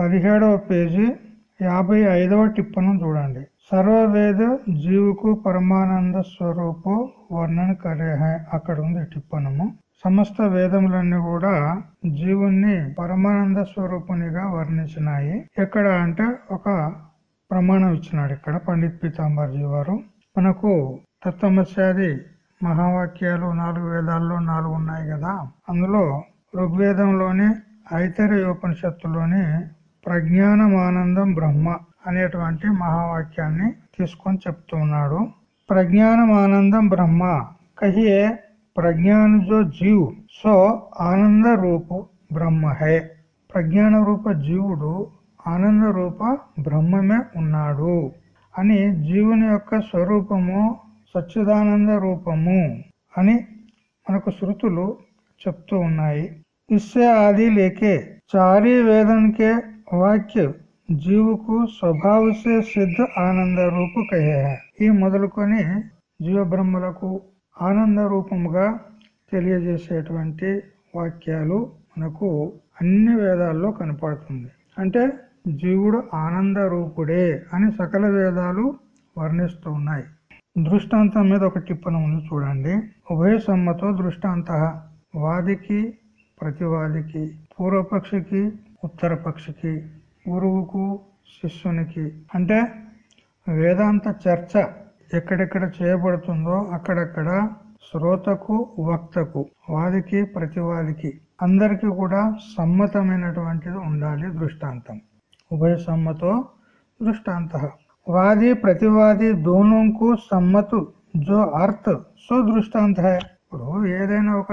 పదిహేడవ పేజీ యాభై ఐదవ టిప్పను చూడండి. సర్వవేద జీవుకు పరమానంద స్వరూపు వర్ణన కరే అక్కడ ఉంది టిప్పనము సమస్త వేదములన్నీ కూడా జీవుణ్ణి పరమానంద స్వరూపునిగా వర్ణించినాయి. ఎక్కడ అంటే ఒక ప్రమాణం ఇచ్చినాడు ఇక్కడ పండిత్ పీతాంబర్జీ వారు. మనకు తత్వమస్యాది మహావాక్యాలు నాలుగు వేదాల్లో నాలుగు ఉన్నాయి కదా. అందులో ఋగ్వేదంలోని ఐతరేయోపనిషత్తులోని ప్రజ్ఞానమానందం బ్రహ్మ అనేటువంటి మహావాక్యాన్ని తీసుకొని చెప్తూ ఉన్నాడు ప్రజ్ఞానమానందం బ్రహ్మ కహియే ప్రజ్ఞానుజో జీవు జీవ్ సో ఆనంద రూపు బ్రహ్మ హే. ప్రజ్ఞాన రూప జీవుడు ఆనంద రూప బ్రహ్మమే ఉన్నాడు అని జీవుని యొక్క స్వరూపము సచ్చిదానంద రూపము అని మనకు శృతులు చెప్తూ ఉన్నాయి. ఇస్సే ఆది లేకే చారీ వేదन के వాక్య జీవుకు స్వభావసే సిద్ధ ఆనంద రూపు ఈ మొదలుకొని జీవ బ్రహ్మలకు ఆనంద రూపముగా తెలియజేసేటువంటి వాక్యాలు మనకు అన్ని వేదాల్లో కనపడుతుంది. అంటే జీవుడు ఆనంద రూపుడే అని సకల వేదాలు వర్ణిస్తూ ఉన్నాయి. దృష్టాంతం మీద ఒక టిప్పణం ఉంది చూడండి. ఉభయ సమ్మతో దృష్టాంత వాదికి ప్రతివాదికి పూర్వపక్షికి ఉత్తర పక్షికి గురువుకు శిష్యునికి. అంటే వేదాంత చర్చ ఎక్కడెక్కడ చేయబడుతుందో అక్కడక్కడ శ్రోతకు వక్తకు వాదికి ప్రతివాదికి అందరికి కూడా సమ్మతమైనటువంటిది ఉండాలి దృష్టాంతం. ఉభయ సమ్మతో దృష్టాంత. వాది ప్రతివాది దోనోంకు సమ్మతు జో అర్థ్ సో దృష్టాంత ఇప్పుడు ఏదైనా ఒక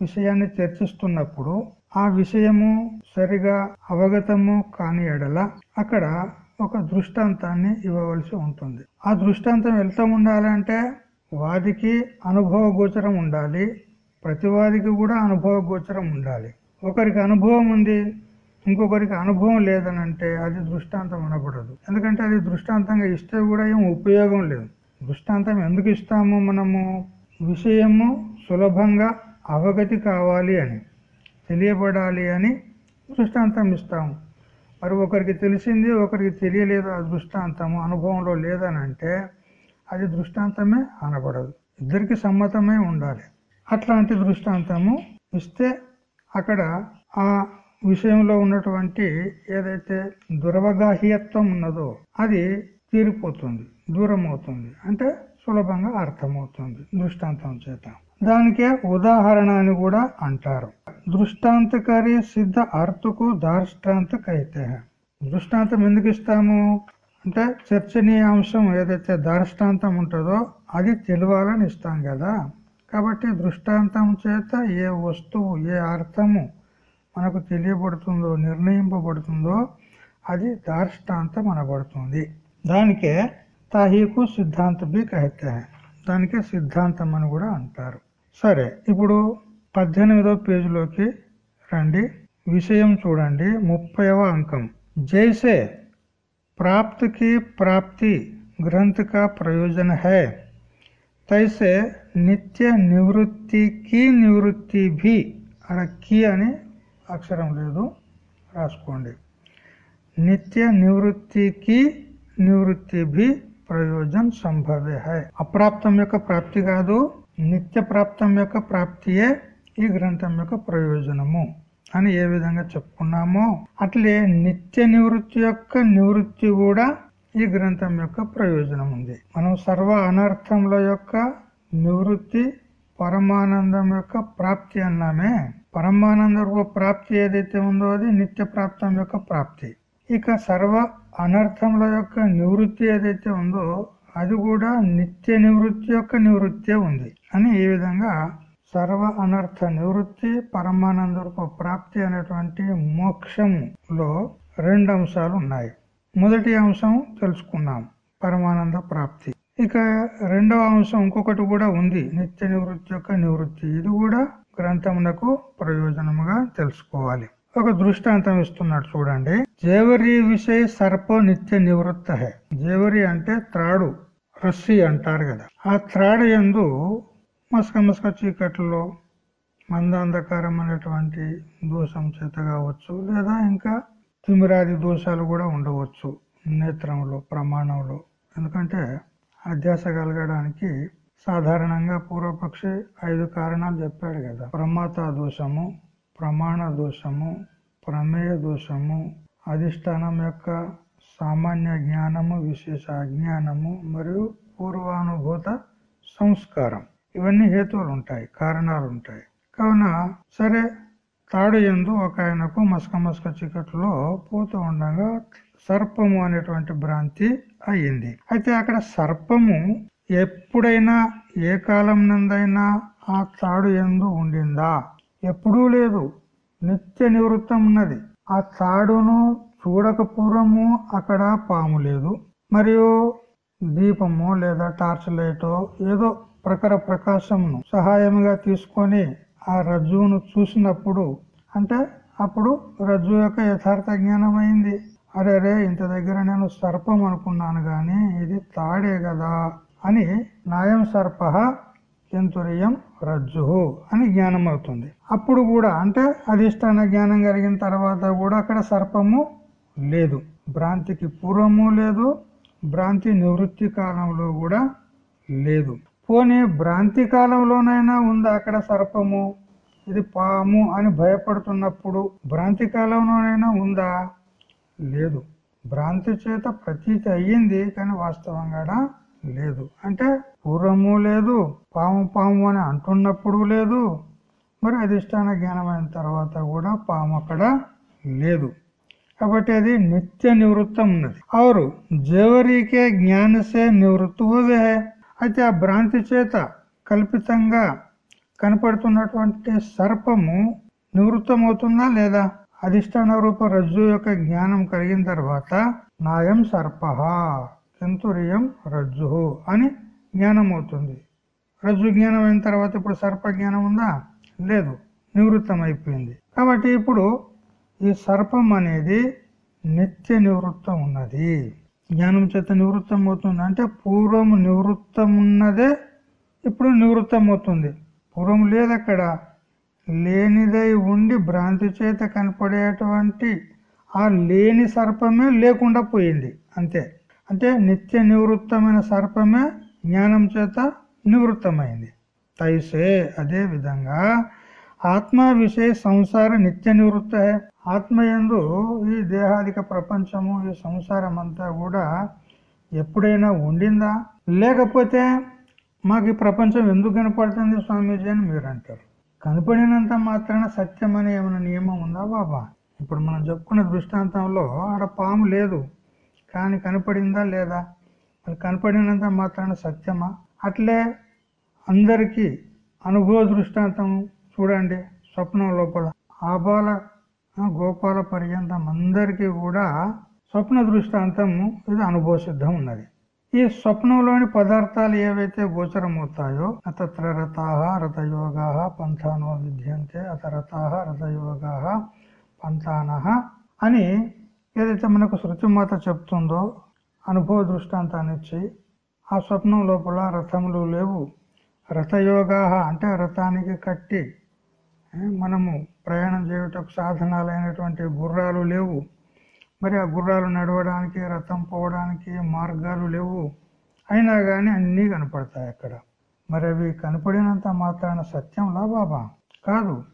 విషయాన్ని చర్చిస్తున్నప్పుడు ఆ విషయము సరిగా అవగతము కాని ఎడల అక్కడ ఒక దృష్టాంతాన్ని ఇవ్వవలసి ఉంటుంది. ఆ దృష్టాంతం వెళ్తూ ఉండాలంటే వాదికి అనుభవ గోచరం ఉండాలి ప్రతివాదికి కూడా అనుభవ గోచరం ఉండాలి. ఒకరికి అనుభవం ఉంది ఇంకొకరికి అనుభవం లేదని అంటే అది దృష్టాంతం అనబడదు. ఎందుకంటే అది దృష్టాంతంగా ఇస్తే కూడా ఏం ఉపయోగం లేదు. దృష్టాంతం ఎందుకు ఇస్తాము మనము? విషయము సులభంగా అవగతి కావాలి అని. తెలియబడాలి అని దృష్టాంతం ఇస్తాము మరి ఒకరికి తెలిసింది ఒకరికి తెలియలేదు ఆ దృష్టాంతము అనుభవంలో లేదని అంటే అది దృష్టాంతమే అనబడదు. ఇద్దరికి సమ్మతమే ఉండాలి. అట్లాంటి దృష్టాంతము ఇస్తే అక్కడ ఆ విషయంలో ఉన్నటువంటి ఏదైతే దురవగాహ్యత్వం ఉన్నదో అది తీరిపోతుంది దూరం అవుతుంది అంటే సులభంగా అర్థమవుతుంది దృష్టాంతం చేత. దానికే ఉదాహరణ అని కూడా అంటారు. దృష్టాంతకారి సిద్ధ అర్థకు దార్ష్టాంత కైతే దృష్టాంతం ఎందుకు ఇస్తాము? అంటే చర్చనీయాంశం ఏదైతే దార్ష్టాంతం ఉంటుందో అది తెలియాలని ఇస్తాం కదా. కాబట్టి దృష్టాంతం చేత ఏ వస్తువు ఏ అర్థము మనకు తెలియబడుతుందో నిర్ణయింపబడుతుందో అది దార్ష్టాంతం అనబడుతుంది. దానికే తాహీకు సిద్ధాంత బి కహతే దానికే సిద్ధాంతం అని కూడా అంటారు. సరే ఇప్పుడు పద్దెనిమిదవ పేజీలోకి రండి విషయం చూడండి ముప్పైవ అంకం జైసే प्राप्त की प्राप्ति ग्रंथ का प्रयोजन है तैसे నిత్య నివృత్తికి నివృత్తి భి అక్కడ కి అని అక్షరం లేదు రాసుకోండి నిత్య నివృత్తికి నివృత్తి భి ప్రయోజన సంభవే హై అప్రాప్తం యొక్క ప్రాప్తి కాదు నిత్య ప్రాప్తం యొక్క ప్రాప్తియే ఈ గ్రంథం యొక్క ప్రయోజనము అని ఏ విధంగా చెప్పుకున్నామో అట్లే నిత్య నివృత్తి యొక్క నివృత్తి కూడా ఈ గ్రంథం యొక్క ప్రయోజనం ఉంది మనం సర్వ అనర్థముల యొక్క నివృత్తి పరమానందం యొక్క ప్రాప్తి అన్నామే. పరమానంద రూప ప్రాప్తి ఏదైతే ఉందో అది నిత్య ప్రాప్తం యొక్క ప్రాప్తి. ఇక సర్వ అనర్థముల యొక్క నివృత్తి ఏదైతే ఉందో అది కూడా నిత్య నివృత్తి యొక్క నివృత్తే ఉంది అని ఈ విధంగా సర్వ అనర్థ నివృత్తి పరమానంద ప్రాప్తి అనేటువంటి మోక్షంలో రెండు అంశాలు ఉన్నాయి. మొదటి అంశం తెలుసుకున్నాం పరమానంద ప్రాప్తి. ఇక రెండవ అంశం ఇంకొకటి కూడా ఉంది నిత్య నివృత్తి యొక్క నివృత్తి. ఇది కూడా గ్రంథమునకు ప్రయోజనముగా తెలుసుకోవాలి. ఒక దృష్టాంతం ఇస్తున్నాడు చూడండి. జేవరి విషయ సర్ప నిత్య నివృత్త హే. జేవరి అంటే త్రాడు రస్సి అంటారు కదా. ఆ త్రాడు ఎందు మసక మసక చీకట్లో మందాంధకారం అనేటువంటి దోషం చేత కావచ్చు లేదా ఇంకా తిమిరాది దోషాలు కూడా ఉండవచ్చు నేత్రంలో ప్రమాణంలో. ఎందుకంటే అధ్యాస కలగడానికి సాధారణంగా పూర్వపక్షి ఐదు కారణాలు చెప్పాడు కదా. ప్రమాత దోషము ప్రమాణ దోషము ప్రమేయ దోషము అధిష్టానం యొక్క సామాన్య జ్ఞానము విశేష అజ్ఞానము మరియు పూర్వానుభూత సంస్కారం. ఇవన్నీ హేతువులు ఉంటాయి కారణాలు ఉంటాయి కావున సరే తాడు ఎందు ఒక ఆయనకు మస్క మస్క చీకట్లో పోతూ ఉండగా సర్పము అనేటువంటి భ్రాంతి అయ్యింది. అయితే అక్కడ సర్పము ఎప్పుడైనా ఏ కాలం నందైనా ఆ తాడు ఎందు ఉండిందా? ఎప్పుడూ లేదు. నిత్య నివృత్తం ఉన్నది. ఆ తాడును చూడక పూర్వము అక్కడ పాము లేదు. మరియు దీపము లేదా టార్చ్ లైటో ఏదో ప్రకర ప్రకాశమును సహాయముగా తీసుకొని ఆ రజ్జువును చూసినప్పుడు అంటే అప్పుడు రజ్జు యొక్క యథార్థ జ్ఞానమైంది. అయింది అరే రే ఇంత దగ్గర నేను సర్పం అనుకున్నాను గాని ఇది తాడే కదా అని నాయం సర్ప యంతురియం రజ్జు అని జ్ఞానం అవుతుంది అప్పుడు కూడా అంటే అధిష్టాన జ్ఞానం కలిగిన తర్వాత కూడా అక్కడ సర్పము లేదు. భ్రాంతికి పూర్వము లేదు. భ్రాంతి నివృత్తి కాలంలో కూడా లేదు. పోనీ భ్రాంతి కాలంలోనైనా ఉందా అక్కడ సర్పము? ఇది పాము అని భయపడుతున్నప్పుడు భ్రాంతి కాలంలోనైనా ఉందా? లేదు. భ్రాంతి చేత ప్రతీతి అయ్యింది కానీ వాస్తవంగా లేదు. అంటే పూర్వము లేదు పాము పాము అని అంటున్నప్పుడు లేదు. మరి అధిష్టాన జ్ఞానం అయిన తర్వాత కూడా పాము అక్కడ లేదు. కాబట్టి అది నిత్య నివృత్తం ఉన్నది. ఆరు జవరికే జ్ఞానసే నివృత్తి హోవే అయితే ఆ భ్రాంతి చేత కల్పితంగా కనపడుతున్నటువంటి సర్పము నివృత్తం అవుతుందా లేదా? అధిష్టాన రూప రజ్జు యొక్క జ్ఞానం కలిగిన తర్వాత నాయం సర్ప. చంతుర్యం రజ్జు అని జ్ఞానం అవుతుంది రజ్జు జ్ఞానం అయిన తర్వాత ఇప్పుడు సర్ప జ్ఞానం ఉందా? లేదు. నివృత్తం అయిపోయింది కాబట్టి ఇప్పుడు ఈ సర్పం అనేది నిత్య నివృత్తం ఉన్నది. జ్ఞానం చేత నివృత్తం అవుతుంది. అంటే పూర్వం నివృత్తం ఉన్నదే ఇప్పుడు నివృత్తం అవుతుంది. పూర్వం లేదు అక్కడ లేనిదై ఉండి భ్రాంతి చేత కనపడేటువంటి ఆ లేని సర్పమే లేకుండా పోయింది. అంతే. అంటే నిత్య నివృత్తమైన సర్పమే జ్ఞానం చేత నివృత్తమైంది. తైసే అదే విధంగా ఆత్మ విషయ సంసార నిత్య నివృత్త. ఆత్మయందు ఈ దేహాదిక ప్రపంచము ఈ సంసారం అంతా కూడా ఎప్పుడైనా ఉండిందా? లేకపోతే మాకు ఈ ప్రపంచం ఎందుకు కనపడుతుంది స్వామీజీ అని మీరు అంటారు కనపడినంత మాత్రాన సత్యం అనే ఏమైనా నియమం ఉందా బాబా? ఇప్పుడు మనం చెప్పుకున్న దృష్టాంతంలో ఆడ పాము లేదు. కానీ కనపడిందా లేదా? అది కనపడినంత మాత్రాన సత్యమా? అట్లే అందరికీ అనుభవ దృష్టాంతం చూడండి స్వప్నం లోపల. ఆబాల గోపాల పర్యంతం అందరికీ కూడా స్వప్న దృష్టాంతం ఇది అనుభవ సిద్ధం ఉన్నది. ఈ స్వప్నంలోని పదార్థాలు ఏవైతే గోచరమవుతాయో అతత్ర రథాహ రథయోగా పంథానో విద్యంతే అత రథాహ రథయోగా పంథానహ అని ఏదైతే మనకు శృతిమాత చెప్తుందో అనుభవ దృష్టాంతాన్ని ఇచ్చి ఆ స్వప్నం లోపల రథములు లేవు. రథయోగా అంటే రథానికి కట్టి మనము ప్రయాణం చేయుటకు సాధనాలైనటువంటి గుర్రాలు లేవు. మరి ఆ గుర్రాలు నడవడానికి రథం పోవడానికి మార్గాలు లేవు. అయినా కానీ అన్నీ కనపడతాయి అక్కడ. మరి అవి కనపడినంత మాత్రాన సత్యంలా బాబా? కాదు.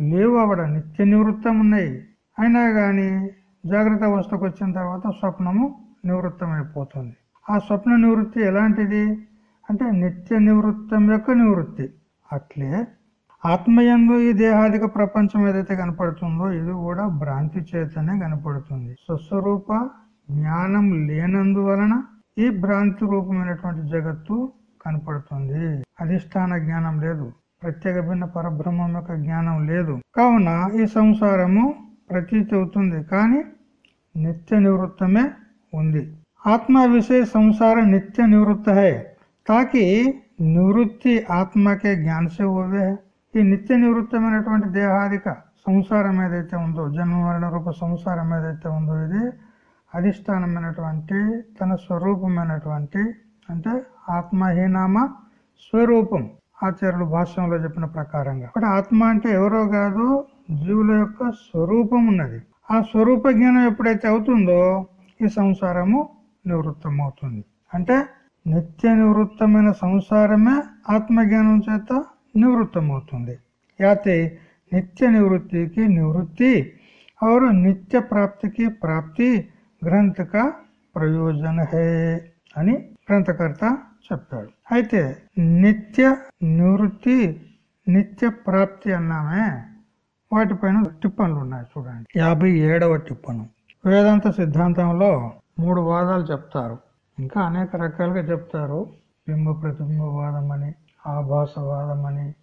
లేవు అవడ నిత్య నివృత్తం ఉన్నాయి అయినా కానీ జాగ్రత్త అవస్థకు వచ్చిన తర్వాత స్వప్నము నివృత్తమైపోతుంది. ఆ స్వప్న నివృత్తి ఎలాంటిది? అంటే నిత్య నివృత్తం యొక్క నివృత్తి. అట్లే ఆత్మయందు ఈ దేహాదిక ప్రపంచం ఏదైతే కనపడుతుందో ఇది కూడా భ్రాంతి చేతనే కనపడుతుంది. స్వస్వరూప జ్ఞానం లేనందువలన ఈ భ్రాంతి రూపమైనటువంటి జగత్తు కనపడుతుంది. అధిష్టాన జ్ఞానం లేదు. ప్రత్యేక భిన్న పరబ్రహ్మం యొక్క జ్ఞానం లేదు. కావున ఈ సంసారము ప్రతీతి అవుతుంది. కానీ నిత్య నివృత్తమే ఉంది. ఆత్మ విషయ సంసార నిత్య నివృత్త తాకి నివృత్తి ఆత్మకే జ్ఞానసే ఓవే ఈ నిత్య నివృత్తమైనటువంటి దేహాదిక సంసారం ఏదైతే ఉందో జన్మ మరణ రూప సంసారం ఏదైతే ఉందో ఇది అధిష్టానమైనటువంటి తన స్వరూపమైనటువంటి అంటే ఆత్మహీనామ స్వరూపం. ఆచార్యులు భాష్యంలో చెప్పిన ప్రకారంగా. ఒకటి ఆత్మ అంటే ఎవరో కాదు జీవుల యొక్క స్వరూపం ఉన్నది. ఆ స్వరూప జ్ఞానం ఎప్పుడైతే అవుతుందో ఈ సంసారము నివృత్తం అవుతుంది అంటే నిత్య నివృత్తమైన సంసారమే ఆత్మజ్ఞానం చేత నివృత్తం అవుతుంది యాతే నిత్య నివృత్తికి నివృత్తి और నిత్య ప్రాప్తికి ప్రాప్తి గ్రంథక ప్రయోజన హే అని గ్రంథకర్త చెప్పాడు. అయితే నిత్య నివృత్తి నిత్య ప్రాప్తి అన్నామే వాటిపైన టిప్పన్లు ఉన్నాయి చూడండి. యాభై ఏడవ టిప్పను. వేదాంత సిద్ధాంతంలో మూడు వాదాలు చెప్తారు. ఇంకా అనేక రకాలుగా చెప్తారు. బింబ ప్రతిబింబవాదం అని ఆభాసవాదం అని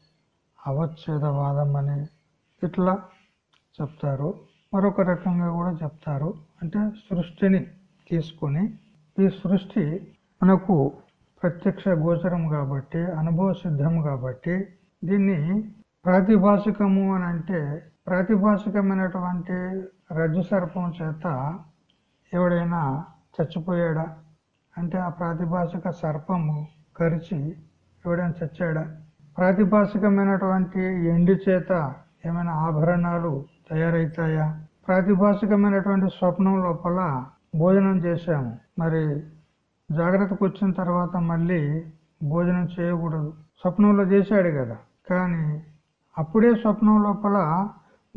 అవచ్ఛేదవాదం అని ఇట్లా చెప్తారు. మరొక రకంగా కూడా చెప్తారు. అంటే సృష్టిని తీసుకొని ఈ సృష్టి మనకు ప్రత్యక్ష గోచరం కాబట్టి అనుభవ సిద్ధం కాబట్టి దీన్ని ప్రాతిభాషికము అని అంటే ప్రాతిభాషికమైనటువంటి రజ్జు సర్పం చేత ఎవడైనా చచ్చిపోయాడా? అంటే ఆ ప్రాతిభాషిక సర్పము కరిచి ఎవడైనా చచ్చాడా? ప్రాతిభాషికమైనటువంటి ఎండి చేత ఏమైనా ఆభరణాలు తయారవుతాయా ప్రాతిభాషికమైనటువంటి స్వప్నం లోపల భోజనం చేశాము. మరి జాగ్రత్తకు వచ్చిన తర్వాత మళ్ళీ భోజనం చేయకూడదు. స్వప్నంలో చేశాడు కదా. కానీ అప్పుడే స్వప్నం లోపల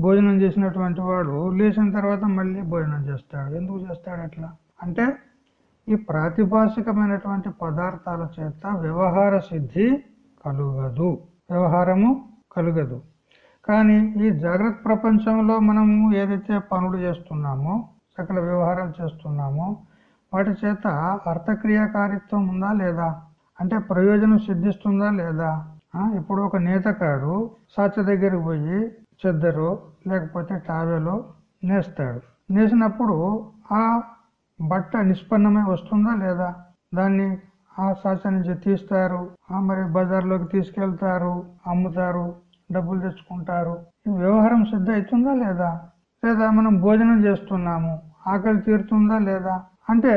భోజనం చేసినటువంటి వాడు లేచిన తర్వాత మళ్ళీ భోజనం చేస్తాడు. ఎందుకు చేస్తాడు అట్లా? అంటే ఈ ప్రాతిభాషికమైనటువంటి పదార్థాల చేత వ్యవహార సిద్ధి కలుగదు. వ్యవహారము కలుగదు. కానీ ఈ జాగ్రత్త ప్రపంచంలో మనము ఏదైతే పనులు చేస్తున్నామో సకల వ్యవహారాలు చేస్తున్నామో వాటి చేత అర్థక్రియాకారిత్వం ఉందా లేదా? అంటే ప్రయోజనం సిద్ధిస్తుందా లేదా? ఇప్పుడు ఒక నేతకాడు సాచ దగ్గరికి పోయి చెద్దరు లేకపోతే టావెలో నేస్తాడు. నేసినప్పుడు ఆ బట్ట నిష్పన్నమై వస్తుందా లేదా? దాన్ని ఆ సాచ నుంచి తీస్తారు మరి బజార్లోకి తీసుకెళ్తారు అమ్ముతారు డబ్బులు తెచ్చుకుంటారు. ఈ వ్యవహారం సిద్ధ అవుతుందా లేదా? లేదా మనం భోజనం చేస్తున్నాము ఆకలి తీరుతుందా లేదా? అంటే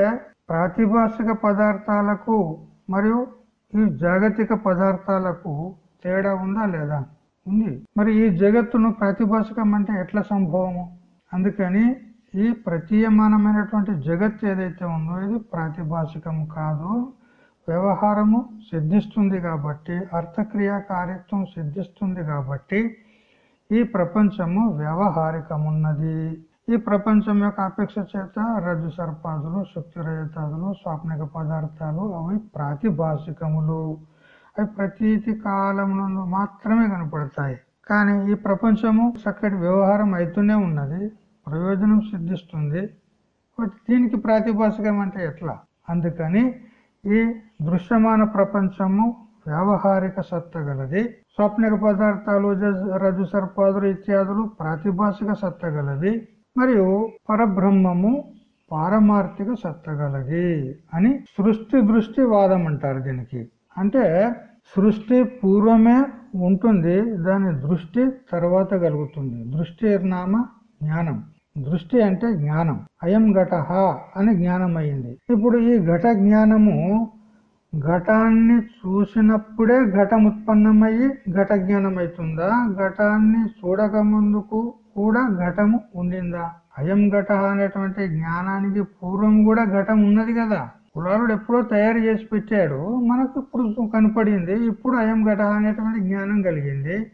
ప్రాతిభాషిక పదార్థాలకు మరియు ఈ జాగతిక పదార్థాలకు తేడా ఉందా లేదా? ఉంది. మరి ఈ జగత్తును ప్రాతిభాషికం అంటే ఎట్లా సంభవము? అందుకని ఈ ప్రతీయమానమైనటువంటి జగత్ ఏదైతే ఉందో ఇది ప్రాతిభాషికం కాదు. వ్యవహారము సిద్ధిస్తుంది కాబట్టి అర్థక్రియ కార్యత్వం సిద్ధిస్తుంది కాబట్టి ఈ ప్రపంచము వ్యవహారికమున్నది. ఈ ప్రపంచం యొక్క అపేక్ష చేత రజ్జు సర్పాదులు శక్తిరహితాదులు స్వాప్నిక పదార్థాలు అవి ప్రాతిభాషికములు అవి ప్రతీతి కాలమునందు మాత్రమే కనపడతాయి. కానీ ఈ ప్రపంచము చక్కటి వ్యవహారం అవుతూనే ఉన్నది. ప్రయోజనం సిద్ధిస్తుంది. దీనికి ప్రాతిభాషికం అంటే ఎట్లా? అందుకని ఈ దృశ్యమాన ప్రపంచము వ్యావహారిక సత్త గలది. స్వప్నిక పదార్థాలు రజు సర్పాదులు ఇత్యాదులు ప్రాతిభాషిక సత్త గలది మరియు పరబ్రహ్మము పారమార్థిక సత్తగలది అని సృష్టి దృష్టి వాదం అంటారు దీనికి. అంటే సృష్టి పూర్వమే ఉంటుంది దాని దృష్టి తర్వాత కలుగుతుంది. దృష్టి నామ? జ్ఞానం. దృష్టి అంటే జ్ఞానం. అయం ఘట అని జ్ఞానం అయింది ఇప్పుడు ఈ ఘట జ్ఞానము ఘటాన్ని చూసినప్పుడే ఘటం ఉత్పన్నమయ్యి ఘట జ్ఞానం అవుతుందా ఘటాన్ని చూడక ముందుకు కూడా ఘటము ఉండిందా? అయం ఘట అనేటువంటి జ్ఞానానికి పూర్వం కూడా ఘటం ఉన్నది కదా? కులాలుడు ఎప్పుడో తయారు చేసి పెట్టాడు. మనకు ఇప్పుడు కనపడింది. ఇప్పుడు అయం ఘట అనేటువంటి జ్ఞానం కలిగింది.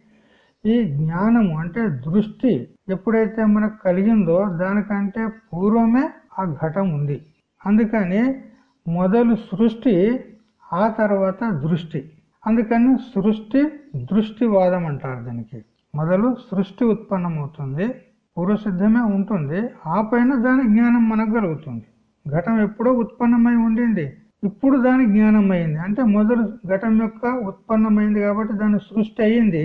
ఈ జ్ఞానము అంటే దృష్టి ఎప్పుడైతే మనకు కలిగిందో దానికంటే పూర్వమే ఆ ఘటం ఉంది. అందుకని మొదలు సృష్టి ఆ తర్వాత దృష్టి. అందుకని సృష్టి దృష్టివాదం అంటారు దానికి. మొదలు సృష్టి ఉత్పన్నమవుతుంది పూర్వసిద్ధమే ఉంటుంది ఆ పైన దాని జ్ఞానం మనకు కలుగుతుంది ఘటం ఎప్పుడో ఉత్పన్నమై ఉండింది ఇప్పుడు దాని జ్ఞానం అయింది అంటే మొదలు ఘటం యొక్క ఉత్పన్నమైంది కాబట్టి దాని సృష్టి అయింది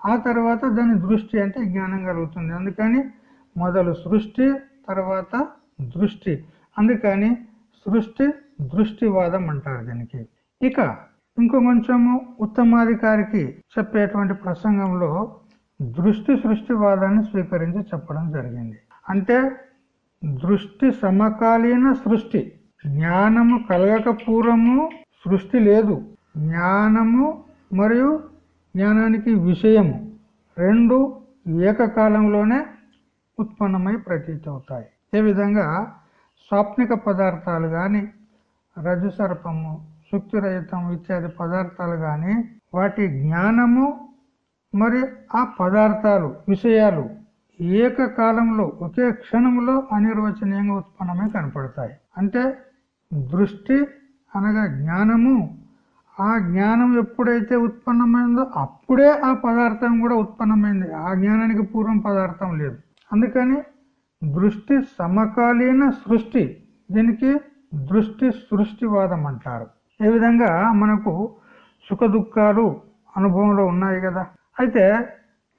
ఆ తర్వాత దాని దృష్టి అంటే జ్ఞానం కలుగుతుంది. అందుకని మొదలు సృష్టి తర్వాత దృష్టి. అందుకని సృష్టి దృష్టివాదం అంటారు దీనికి. ఇక ఇంకో కొంచెము ఉత్తమాధికారికి చెప్పేటువంటి ప్రసంగంలో దృష్టి సృష్టివాదాన్ని స్వీకరించి చెప్పడం జరిగింది. అంటే దృష్టి సమకాలీన సృష్టి. జ్ఞానము కలగక పూర్వము సృష్టి లేదు. జ్ఞానము మరియు జ్ఞానానికి విషయము రెండు ఏకకాలంలోనే ఉత్పన్నమై ప్రతీతి అవుతాయి ఏ విధంగా స్వాప్నిక పదార్థాలు కానీ రజు సర్పము శుక్తిరహితం ఇత్యాది పదార్థాలు కానీ వాటి జ్ఞానము మరి ఆ పదార్థాలు విషయాలు ఏకకాలంలో ఒకే క్షణంలో అనిర్వచనీయంగా ఉత్పన్నమై కనపడతాయి. అంటే దృష్టి అనగా జ్ఞానము. ఆ జ్ఞానం ఎప్పుడైతే ఉత్పన్నమైందో అప్పుడే ఆ పదార్థం కూడా ఉత్పన్నమైంది. ఆ జ్ఞానానికి పూర్వం పదార్థం లేదు. అందుకని దృష్టి సమకాలీన సృష్టి దీనికి దృష్టి సృష్టివాదం అంటారు. ఏ విధంగా మనకు సుఖ దుఃఖాలు అనుభవంలో ఉన్నాయి కదా? అయితే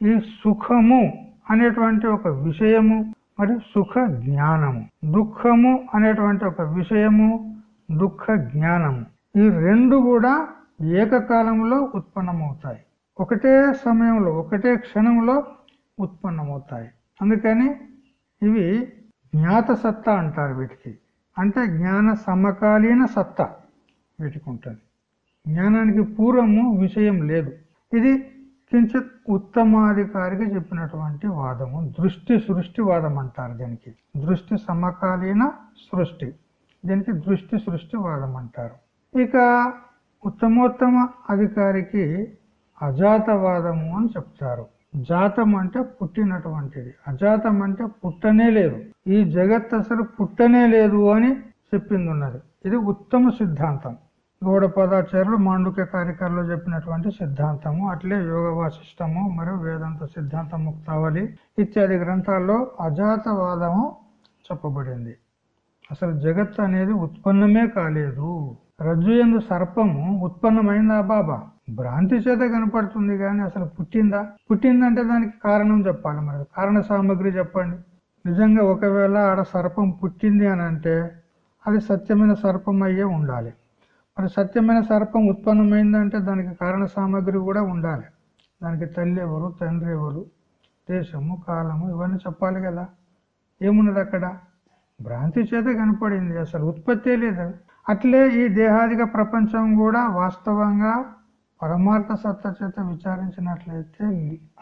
ఈ సుఖము అనేటువంటి ఒక విషయము మరియు సుఖ జ్ఞానము. దుఃఖము అనేటువంటి ఒక విషయము దుఃఖ జ్ఞానము. ఈ రెండు కూడా ఏకకాలంలో ఉత్పన్నమవుతాయి. ఒకటే సమయంలో ఒకటే క్షణంలో ఉత్పన్నమవుతాయి. అందుకని ఇవి జ్ఞాత సత్తా అంటారు వీటికి. అంటే జ్ఞాన సమకాలీన సత్తా వీటికి ఉంటుంది. జ్ఞానానికి పూర్వము విషయం లేదు. ఇది కించిత్ ఉత్తమాధికారికి చెప్పినటువంటి వాదము. దృష్టి సృష్టి వాదం అంటారు దీనికి. దృష్టి సమకాలీన సృష్టి. దీనికి దృష్టి సృష్టి వాదం అంటారు. ఇక ఉత్తమోత్తమ అధికారికి అజాతవాదము అని చెప్తారు. జాతం అంటే పుట్టినటువంటిది. అజాతం అంటే పుట్టనే లేదు. ఈ జగత్ అసలు పుట్టనే లేదు అని చెప్పింది ఉన్నది. ఇది ఉత్తమ సిద్ధాంతం. గౌడ పదాచారులు మాండుక్య కార్యకర్లో చెప్పినటువంటి సిద్ధాంతము. అట్లే యోగ వాసిష్టము మరియు వేదాంత సిద్ధాంతం ముక్తావళి ఇత్యాది గ్రంథాల్లో అజాతవాదము చెప్పబడింది. అసలు జగత్ అనేది ఉత్పన్నమే కాలేదు. రజ్జు ఎందు సర్పము ఉత్పన్నమైందా బాబా? భ్రాంతి చేత కనపడుతుంది కానీ అసలు పుట్టిందా? పుట్టిందంటే దానికి కారణం చెప్పాలి మరి. కారణ సామగ్రి చెప్పండి. నిజంగా ఒకవేళ ఆడ సర్పం పుట్టింది అని అంటే అది సత్యమైన సర్పం అయ్యే ఉండాలి. మరి సత్యమైన సర్పం ఉత్పన్నమైందంటే దానికి కారణ సామాగ్రి కూడా ఉండాలి. దానికి తల్లి ఎవరు తండ్రి ఎవరు దేశము కాలము ఇవన్నీ చెప్పాలి కదా. ఏమున్నది అక్కడ? భ్రాంతి చేత కనపడింది. అసలు ఉత్పత్తే లేదు. అట్లే ఈ దేహాదిక ప్రపంచం కూడా వాస్తవంగా పరమార్థ సత్త చేత విచారించినట్లయితే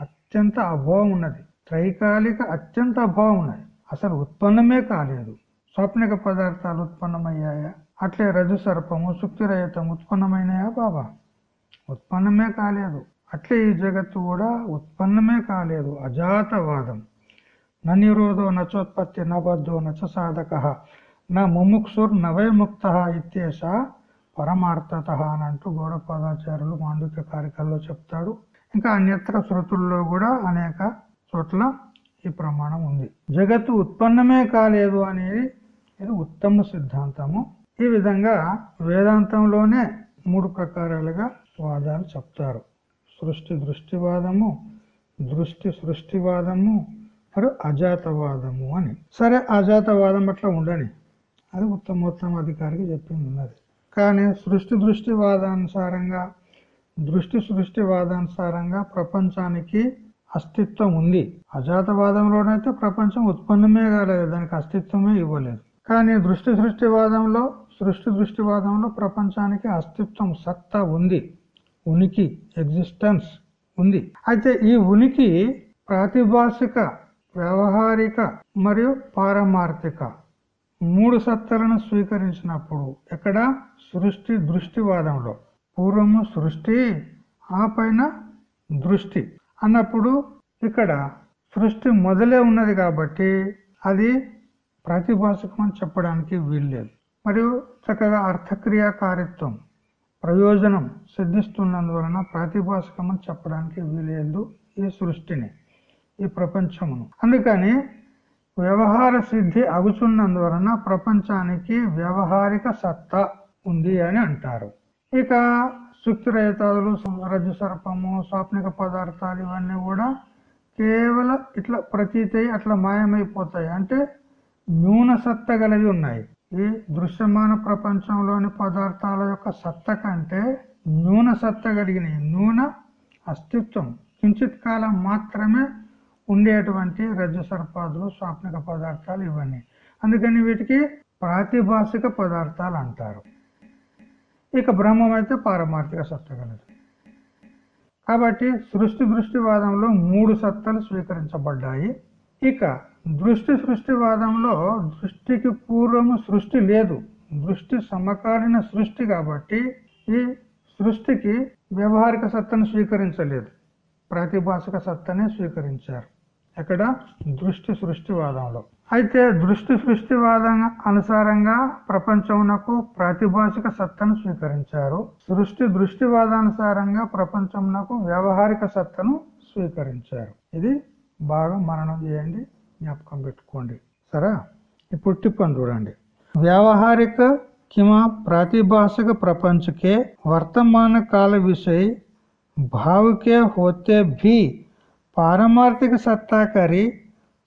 అత్యంత అభావం ఉన్నది. త్రైకాలిక అత్యంత అభావం ఉన్నది. అసలు ఉత్పన్నమే కాలేదు. స్వప్నిక పదార్థాలు ఉత్పన్నమయ్యాయా? అట్లే రజు సర్పము సుక్తిరహితం ఉత్పన్నమైనయా బాబా? ఉత్పన్నమే కాలేదు. అట్లే ఈ జగత్తు కూడా ఉత్పన్నమే కాలేదు. అజాతవాదం. నిరోధో నచోత్పత్తి నబద్ధో నచ సాధక. నా ముముక్షుర్ నవై ముక్త ఇత్యేష పరమార్థత అని అంటూ గౌడపాదాచార్యులు మాండుక్య కారికల్లో చెప్తాడు. ఇంకా అన్యత్ర శృతుల్లో కూడా అనేక చోట్ల ఈ ప్రమాణం ఉంది. జగత్తు ఉత్పన్నమే కాలేదు అనేది ఇది ఉత్తమ సిద్ధాంతము. ఈ విధంగా వేదాంతంలోనే మూడు ప్రకారాలుగా వాదాలు చెప్తారు. సృష్టి దృష్టివాదము దృష్టి సృష్టివాదము మరియు అజాతవాదము అని. సరే అజాతవాదం అట్లా ఉండని. అది ఉత్తమోత్తమ అధికారికి చెప్పింది ఉన్నది. కానీ సృష్టి దృష్టివాదానుసారంగా దృష్టి సృష్టివాదానుసారంగా ప్రపంచానికి అస్తిత్వం ఉంది. అజాతవాదంలోనైతే ప్రపంచం ఉత్పన్నమే కాలేదు దానికి అస్తిత్వమే ఇవ్వలేదు. కానీ దృష్టి సృష్టివాదంలో సృష్టి దృష్టివాదంలో ప్రపంచానికి అస్తిత్వం సత్తా ఉంది. ఉనికి ఎగ్జిస్టెన్స్ ఉంది. అయితే ఈ ఉనికి ప్రాతిభాషిక వ్యవహారిక మరియు పారమార్థిక మూడు సత్తలను స్వీకరించినప్పుడు ఎక్కడ? సృష్టి దృష్టివాదంలో. పూర్వము సృష్టి ఆ పైన దృష్టి. అన్నప్పుడు ఇక్కడ సృష్టి మొదలే ఉన్నది కాబట్టి అది ప్రాతిభాషికం అని చెప్పడానికి వీల్లేదు. మరియు చక్కగా అర్థక్రియాకారిత్వం ప్రయోజనం సిద్ధిస్తున్నందువలన ప్రాతిభాషికమని చెప్పడానికి వీలేదు ఈ సృష్టిని ఈ ప్రపంచమును. అందుకని వ్యవహార సిద్ధి అగుచున్నందువలన ప్రపంచానికి వ్యవహారిక సత్తా ఉంది అని అంటారు. ఇక సుక్తిరహితాదులు రజు సర్పము స్వాప్నిక పదార్థాలు ఇవన్నీ కూడా కేవలం ఇట్లా ప్రతీతి అట్లా మాయమైపోతాయి. అంటే న్యూన సత్త గలవి ఉన్నాయి. ఈ దృశ్యమాన ప్రపంచంలోని పదార్థాల యొక్క సత్త కంటే న్యూన సత్త కలిగిన నూనె అస్తిత్వం కించిత్ కాలం మాత్రమే ఉండేటువంటి రజ్జు సర్పాదులు స్వాప్నిక పదార్థాలు ఇవన్నీ. అందుకని వీటికి ప్రాతిభాషిక పదార్థాలు అంటారు. ఇక బ్రహ్మం అయితే పారమార్థిక సత్త కలదు. కాబట్టి సృష్టి దృష్టివాదంలో మూడు సత్తలు స్వీకరించబడ్డాయి. ఇక దృష్టి సృష్టివాదంలో దృష్టికి పూర్వము సృష్టి లేదు. దృష్టి సమకాలీన సృష్టి కాబట్టి ఈ సృష్టికి వ్యవహారిక సత్తను స్వీకరించలేదు. ప్రాతిభాషిక సత్తనే స్వీకరించారు. ఎక్కడ దృష్టి సృష్టివాదంలో అయితే దృష్టి సృష్టివాదం అనుసారంగా ప్రపంచమునకు ప్రాతిభాషిక సత్తను స్వీకరించారు. సృష్టి దృష్టివాదానుసారంగా ప్రపంచమునకు వ్యవహారిక సత్తను స్వీకరించారు. ఇది బాగా మననం చేయండి జ్ఞాపకం పెట్టుకోండి సరే ఇప్పుడు టిప్పని చూడండి व्यावहारिक किंवा प्रातिभाषिक प्रपंच के वर्तमान काल विषय भाव के होते भी पारमार्थिक सत्ताकारी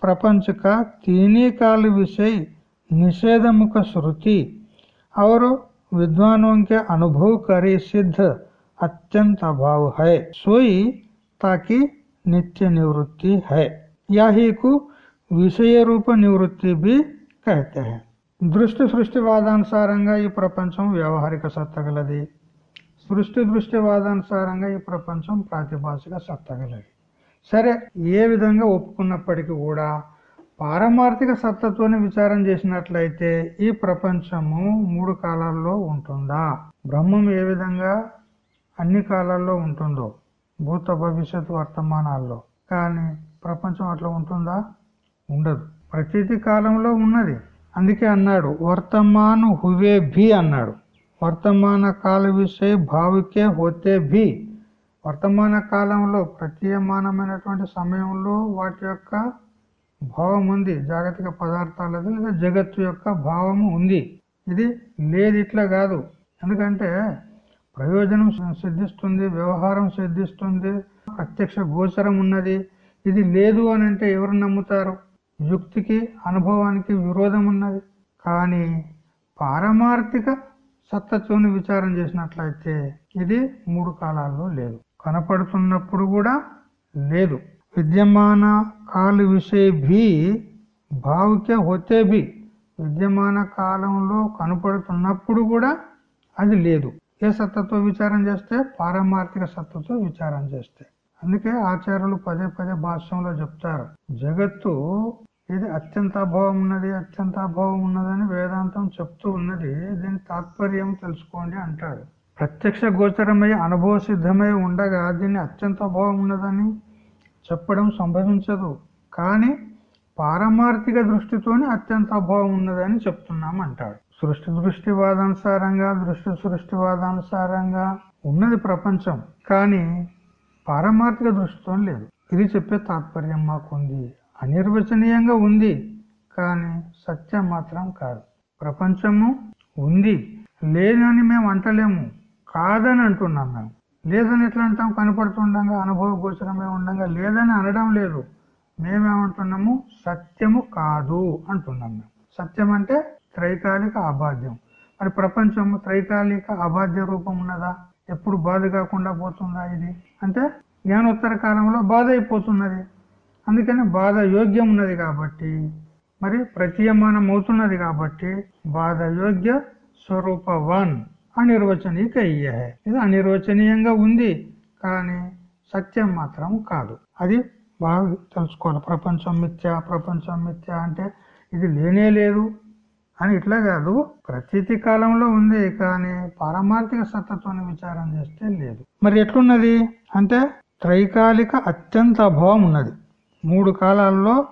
प्रपंच का तीनही काल विषय निषेध मुख श्रुति और विद्वानों के अनुभव करे सिद्ध अत्यंत अभाव है सोई ताकि नित्य निवृत्ति है यही को विषय रूप निवृत्ति भी कहते हैं దృష్టి సృష్టివాదానుసారంగా ఈ ప్రపంచం వ్యవహారిక సత్తగలది సృష్టి దృష్టివాదానుసారంగా ఈ ప్రపంచం ప్రాతిభాషిక సత్తగలది సరే ఏ విధంగా ఒప్పుకున్నప్పటికీ కూడా పారమార్థిక సత్తతోనే విచారం చేసినట్లయితే ఈ ప్రపంచము మూడు కాలాల్లో ఉంటుందా బ్రహ్మం ఏ విధంగా అన్ని కాలాల్లో ఉంటుందో భూత భవిష్యత్ వర్తమానాల్లో. కానీ ప్రపంచం అట్లా ఉంటుందా? ఉండదు. ప్రతీతి కాలంలో ఉన్నది. అందుకే అన్నాడు వర్తమాను హువే భీ అన్నాడు. వర్తమాన కాల విషయ భావికే హోతే భీ. వర్తమాన కాలంలో ప్రతీయమానమైనటువంటి సమయంలో వాటి యొక్క భావం ఉంది జాగతిక పదార్థాలది లేదా జగత్తు యొక్క భావము ఉంది. ఇది లేదు ఇట్లా కాదు. ఎందుకంటే ప్రయోజనం సిద్ధిస్తుంది వ్యవహారం సిద్ధిస్తుంది ప్రత్యక్ష గోచరం ఉన్నది. ఇది లేదు అని అంటే ఎవరు నమ్ముతారు? యుక్తికి అనుభవానికి విరోధం ఉన్నది. కానీ పారమార్థిక సత్తత్వం విచారం చేసినట్లయితే ఇది మూడు కాలాల్లో లేదు. కనపడుతున్నప్పుడు కూడా లేదు. విద్యమాన కాల విషయ భీ భావికే హోతే భీ విద్యమాన కాలంలో కనపడుతున్నప్పుడు కూడా అది లేదు. ఏ సత్తతో విచారం చేస్తే? పారమార్థిక సత్తతో విచారం చేస్తే. అందుకే ఆచార్యులు పదే పదే భాష్యంలో చెప్తారు. జగత్తు ఇది అత్యంత అభావం ఉన్నది అత్యంత అభావం ఉన్నదని వేదాంతం చెప్తూ ఉన్నది. దీని తాత్పర్యం తెలుసుకోండి అంటాడు. ప్రత్యక్ష గోచరమై అనుభవ సిద్ధమై ఉండగా దీన్ని అత్యంత అభావం ఉన్నదని చెప్పడం సంభవించదు. కానీ పారమార్థిక దృష్టితోనే అత్యంత అభావం ఉన్నదని చెప్తున్నాం అంటాడు సృష్టి దృష్టివాదానుసారంగా దృష్టి సృష్టివాదానుసారంగా ఉన్నది ప్రపంచం. కానీ పారమార్థిక దృష్టితో లేదు. ఇది చెప్పే తాత్పర్యం మాకుంది. అనిర్వచనీయంగా ఉంది కానీ సత్యం మాత్రం కాదు. ప్రపంచము ఉంది. లేదని మేము అంటలేము. కాదని అంటున్నాం మేము. లేదని ఎట్లా అంటాం? కనపడుతుండగా అనుభవ గోచరమే ఉండగా లేదని అనడం లేదు. మేమేమంటున్నాము? సత్యము కాదు అంటున్నాం మేము. సత్యం అంటే త్రైకాలిక అబాధ్యం మరి ప్రపంచం త్రైకాలిక అబాధ్య రూపం ఉన్నదా? ఎప్పుడు బాధ కాకుండా పోతుందా ఇది? అంటే జ్ఞానోత్తర కాలంలో బాధ అయిపోతున్నది. అందుకని బాధ యోగ్యం ఉన్నది కాబట్టి మరి ప్రతీయమానం అవుతున్నది కాబట్టి బాధ యోగ్య స్వరూపవాన్ అనిర్వచనీక అయ్యే ఇది అనిర్వచనీయంగా ఉంది కానీ సత్యం మాత్రం కాదు. అది బాగా తెలుసుకోవాలి. ప్రపంచం మిథ్య ప్రపంచం మిథ్య అంటే ఇది లేనే లేదు. అని ఇట్లా కాదు ప్రతీతి కాలంలో ఉంది కానీ పారమార్థిక సత్తత్వాన్ని విచారం చేస్తే లేదు. మరి ఎట్లున్నది? అంటే త్రైకాలిక అత్యంత అభావం ఉన్నది. మూడు కాలాల్లో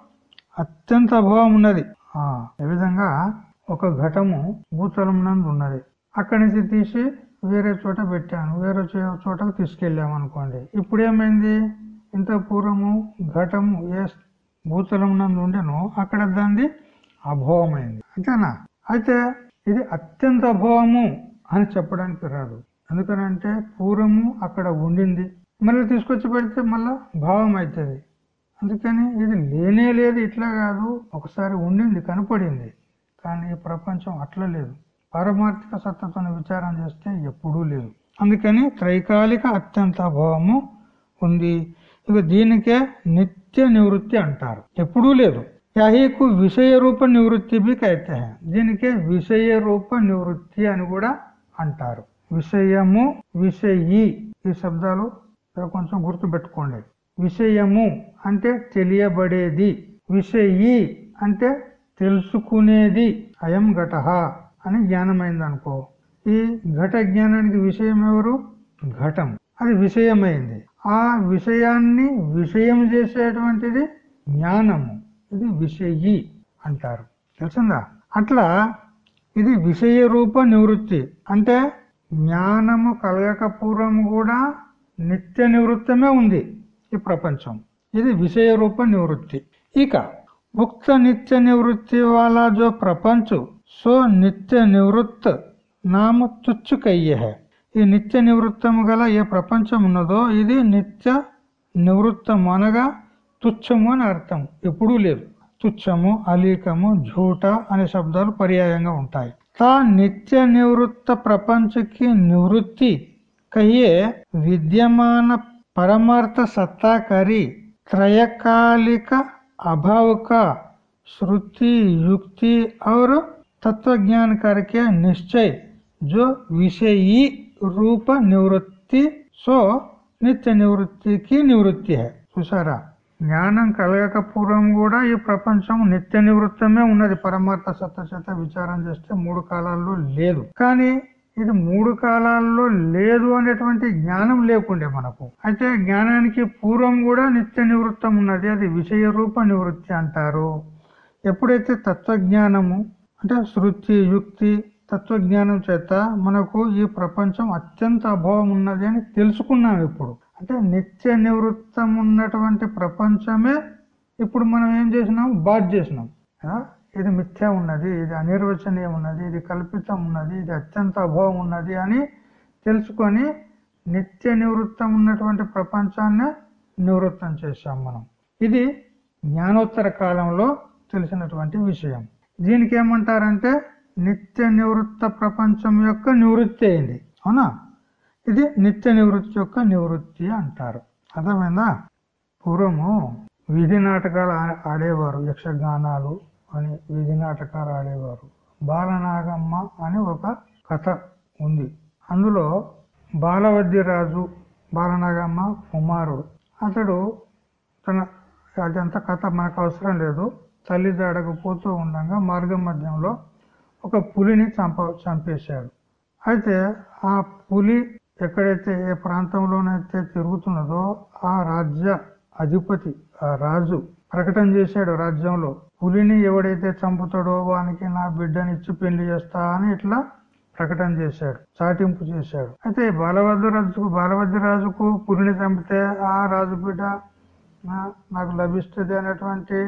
అత్యంత అభావం ఉన్నది. ఆ ఈ విధంగా ఒక ఘటము భూతలం నందు ఉన్నది. అక్కడి నుంచి తీసి వేరే చోట పెట్టాను. వేరే చోటకు తీసుకెళ్ళాము అనుకోండి. ఇప్పుడు ఏమైంది ఇంత పూర్వము ఘటము ఏ భూతలం నందు ఉండేనో అక్కడ దాన్ని అభావమైంది అంతేనా? అయితే ఇది అత్యంత అభావము అని చెప్పడానికి రాదు. ఎందుకనంటే పూర్వము అక్కడ ఉండింది. మళ్ళీ తీసుకొచ్చి పెడితే మళ్ళా భావం అవుతుంది అందుకని ఇది లేనే లేదు ఇట్లా కాదు. ఒకసారి ఉండింది కనపడింది. కానీ ఈ ప్రపంచం అట్లా లేదు. పారమార్థిక సత్తతో విచారం చేస్తే ఎప్పుడూ లేదు. అందుకని త్రైకాలిక అత్యంత అభావము ఉంది. ఇక దీనికే నిత్య నివృత్తి అంటారు. ఎప్పుడూ లేదు. యహీకు విషయ రూప నివృత్తి బి కైతే దీనికే విషయ రూప నివృత్తి అని కూడా అంటారు విషయము విషయి ఈ శబ్దాలు కొంచెం గుర్తు పెట్టుకోండి విషయము అంటే తెలియబడేది విషయి అంటే తెలుసుకునేది అయం ఘట అని జ్ఞానమైంది అనుకో ఈ ఘట జ్ఞానానికి విషయం ఎవరు ఘటం। అది విషయమైంది. ఆ విషయాన్ని విషయం చేసేటువంటిది జ్ఞానము. ఇది విషయి అంటారు. తెలిసిందా? అట్లా ఇది విషయ రూప నివృత్తి. అంటే జ్ఞానము కలగక పూర్వం కూడా నిత్య నివృత్తమే ఉంది ఈ ప్రపంచం. ఇది విషయ రూప నివృత్తి. ఇక ఉక్త నిత్య నివృత్తి వాళ్ళ జో ప్రపంచు సో నిత్య నివృత్త నామ తుచ్చుకయ్యే. ఈ నిత్య నివృత్తము గల ఏ ప్రపంచం ఉన్నదో ఇది నిత్య నివృత్తం అనగా తుచ్చము అని అర్థం ఎప్పుడూ లేదు తుచ్చము అలీకము झूठा అనే శబ్దాలు పర్యాయంగా ఉంటాయి తా నిత్య నివృత్త ప్రపంచకి నివృత్తి కయ్యే విద్యమాన పరమార్థ సత్తాకరి त्रयकालिक अभाव का श्रुति युक्ति और तत्व ज्ञान करके निश्चय जो विषयी रूप निवृत्ति సో నిత్య నివృత్తికి నివృత్తి హై చూసారా జ్ఞానం కలగక పూర్వం కూడా ఈ ప్రపంచం నిత్య నివృత్తమే ఉన్నది. పరమార్థ సత్తచేత విచారం చేస్తే మూడు కాలాల్లో లేదు. కానీ ఇది మూడు కాలాల్లో లేదు అనేటువంటి జ్ఞానం లేకుండే మనకు. అయితే జ్ఞానానికి పూర్వం కూడా నిత్య నివృత్తం ఉన్నది. అది విషయ రూప నివృత్తి అంటారు. ఎప్పుడైతే తత్వజ్ఞానము అంటే శృతి యుక్తి తత్వజ్ఞానం చేత మనకు ఈ ప్రపంచం అత్యంత అభావం ఉన్నది అని తెలుసుకున్నాం ఇప్పుడు. అంటే నిత్య నివృత్తం ఉన్నటువంటి ప్రపంచమే ఇప్పుడు మనం ఏం చేసినాం? బాధ చేసినాం. ఇది మిథ్య ఉన్నది ఇది అనిర్వచనీయం ఉన్నది ఇది కల్పితం ఉన్నది ఇది అత్యంత అభావం ఉన్నది అని తెలుసుకొని నిత్య నివృత్తం ఉన్నటువంటి ప్రపంచాన్ని నివృత్తం చేశాం మనం. ఇది జ్ఞానోత్తర కాలంలో తెలిసినటువంటి విషయం. దీనికి ఏమంటారంటే నిత్య నివృత్త ప్రపంచం యొక్క నివృత్తి అయింది. అవునా? ఇది నిత్య నివృత్తి యొక్క నివృత్తి అంటారు. అర్థమైందా? పూర్వము వీధి నాటకాలు ఆడేవారు యక్షగానాలు అని వీధి నాటకాలు ఆడేవారు. బాలనాగమ్మ అని ఒక కథ ఉంది. అందులో బాలవద్యరాజు బాలనాగమ్మ కుమారుడు. అతడు తన అదంతా కథ మనకు అవసరం లేదు. తల్లి జాడకు పోతూ ఉండగా మార్గం మధ్యంలో ఒక పులిని చంప చంపేశాడు. అయితే ఆ పులి ఎక్కడైతే ఏ ప్రాంతంలోనైతే తిరుగుతున్నదో ఆ రాజ్య అధిపతి ఆ రాజు ప్రకటన చేశాడు రాజ్యంలో. పులిని ఎవడైతే చంపుతాడో వానికి నా బిడ్డని ఇచ్చి పెళ్ళి చేస్తా అని ఇట్లా ప్రకటన చేశాడు చాటింపు చేశాడు. అయితే బాలవద్ద రాజుకు బాలవద్ద రాజుకు పులిని చంపితే ఆ రాజు బిడ్డ నాకు లభిస్తుంది అనేటువంటి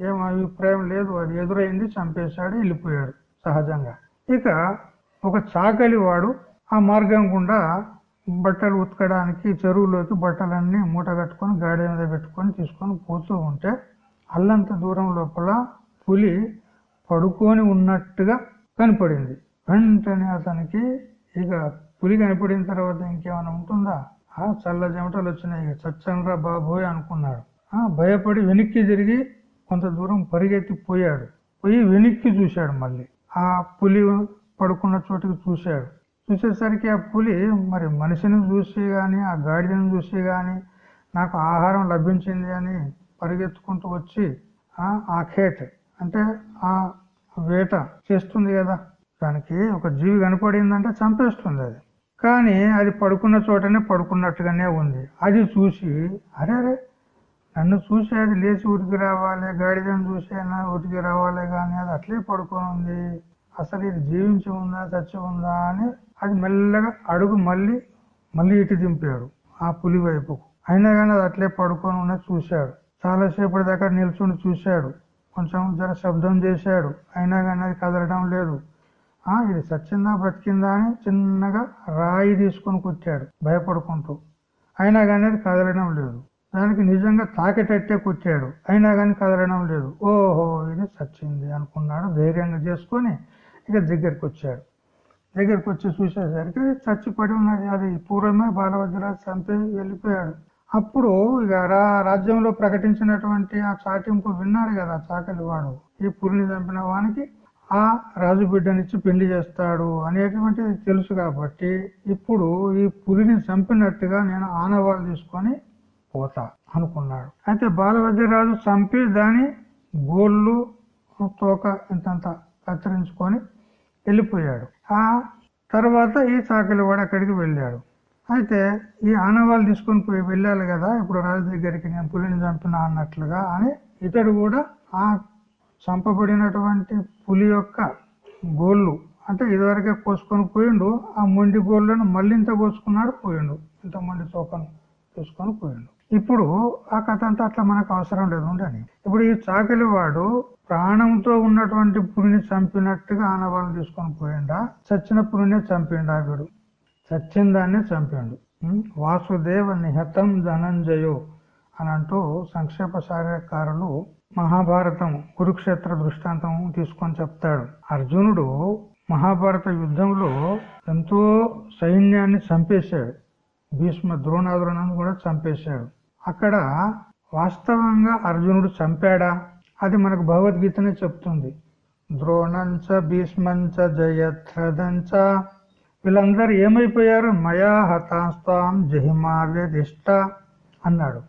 ఏం అభిప్రాయం లేదు. అది ఎదురైంది చంపేశాడు వెళ్ళిపోయాడు సహజంగా. ఇక ఒక చాకలి వాడు ఆ మార్గం గుండా బట్టలు ఉతకడానికి చెరువులోకి బట్టలన్నీ మూట కట్టుకొని గాడి మీద పెట్టుకొని తీసుకొని పోతూ ఉంటే అల్లంత దూరం లోపల పులి పడుకొని ఉన్నట్టుగా కనపడింది. వెంటనే అతనికి ఇక పులి కనపడిన తర్వాత ఇంకేమైనా ఉంటుందా? ఆ చల్ల చెమటలు వచ్చినాయి. చచ్చండ్రా బాబోయ్ అనుకున్నాడు. ఆ భయపడి వెనక్కి తిరిగి కొంత దూరం పరిగెత్తి పోయాడు. పోయి వెనక్కి చూశాడు మళ్ళీ. ఆ పులి పడుకున్న చోటుకి చూశాడు. చూసేసరికి ఆ పులి మరి మనిషిని చూసి కానీ ఆ గాడిదను చూసి కానీ నాకు ఆహారం లభించింది అని పరిగెత్తుకుంటూ వచ్చి ఆ ఖేట్ అంటే ఆ వేట చేస్తుంది కదా. దానికి ఒక జీవి కనపడిందంటే చంపేస్తుంది అది. కానీ అది పడుకున్న చోటనే పడుకున్నట్టుగానే ఉంది. అది చూసి అరే అరే నన్ను చూసి అది లేచి ఉడికి రావాలి గాడిదను చూసి అయినా ఉరికి రావాలి కానీ అది అట్లే పడుకొని ఉంది. అసలు ఇది జీవించి ఉందా చచ్చి ఉందా అని అది మెల్లగా అడుగు మళ్ళీ మళ్ళీ ఇటు దింపాడు ఆ పులి వైపుకు. అయినా కానీ అది అట్లే పడుకొని ఉన్నది చూశాడు. చాలాసేపటి దాకా నిల్చుని చూశాడు. కొంచెం జర శబ్దం చేశాడు. అయినా కానీ అది కదలడం లేదు. ఆ ఇది సచ్చిందా బ్రతికిందా అని చిన్నగా రాయి తీసుకొని కుట్టాడు భయపడుకుంటూ. అయినా కానీ అది కదలడం లేదు. దానికి నిజంగా తాకేటట్టే కుట్టాడు. అయినా కానీ కదలడం లేదు. ఓహో ఇది సచ్చింది అనుకున్నాడు ధైర్యంగా చేసుకొని ఇక దగ్గరికి వచ్చాడు దగ్గరికి వచ్చి చూసేసరికి చచ్చిపడి ఉన్నది అది పూర్వమే బాలభద్రరాజు చంపి వెళ్ళిపోయాడు. అప్పుడు ఇక రాజ్యంలో ప్రకటించినటువంటి ఆ చాటింపు విన్నాడు కదా చాకలి వాడు. ఈ పులిని చంపిన వానికి ఆ రాజు బిడ్డనిచ్చి పెళ్ళి చేస్తాడు అనేటువంటిది తెలుసు కాబట్టి ఇప్పుడు ఈ పులిని చంపినట్టుగా నేను ఆనవాళ్ళు తీసుకొని పోతా అనుకున్నాడు. అయితే బాలభద్రరాజు చంపి దాని గోళ్ళు తోక ఇంతంత కత్తిరించుకొని వెళ్ళిపోయాడు. ఆ తర్వాత ఈ చాకలివాడు అక్కడికి వెళ్ళాడు. అయితే ఈ ఆనవాళ్ళు తీసుకొని పోయి వెళ్ళాలి కదా ఇప్పుడు రాజు దగ్గరికి నేను పులిని చంపినా అన్నట్లుగా అని ఇతడు కూడా ఆ చంపబడినటువంటి పులి యొక్క గోళ్ళు అంటే ఇదివరకే కోసుకొని పోయిండు ఆ మొండి గోళ్ళను మళ్ళీ ఇంత కోసుకున్నాడు పోయిండు. ఇంత మొండి తోకను తీసుకొని పోయిండు. ఇప్పుడు ఆ కథ అంతా అట్లా మనకు అవసరం లేదు ఉండని ఇప్పుడు ఈ చాకలి వాడు ప్రాణంతో ఉన్నటువంటి పులిని చంపినట్టుగా ఆనవాళ్ళని తీసుకొని పోయిండా? చచ్చిన పులినే చంపిండా వీడు? చచ్చిన దాన్నే చంపిండు. వాసుదేవ నిహతం ధనంజయో అని అంటూ సంక్షేప సారకారులు మహాభారతం కురుక్షేత్ర దృష్టాంతం తీసుకొని చెప్తాడు. అర్జునుడు మహాభారత యుద్ధంలో ఎంతో సైన్యాన్ని చంపేశాడు. భీష్మ ద్రోణాదులను కూడా చంపేశాడు. అక్కడ వాస్తవంగా అర్జునుడు చంపాడా? అది మనకు భగవద్గీతనే చెప్తుంది. ద్రోణంచ భీష్మంచ జయత్రదంచ వీళ్ళందరూ ఏమైపోయారు? మయా హతాస్తాం జహిమావ్యదిష్ట అన్నాడు.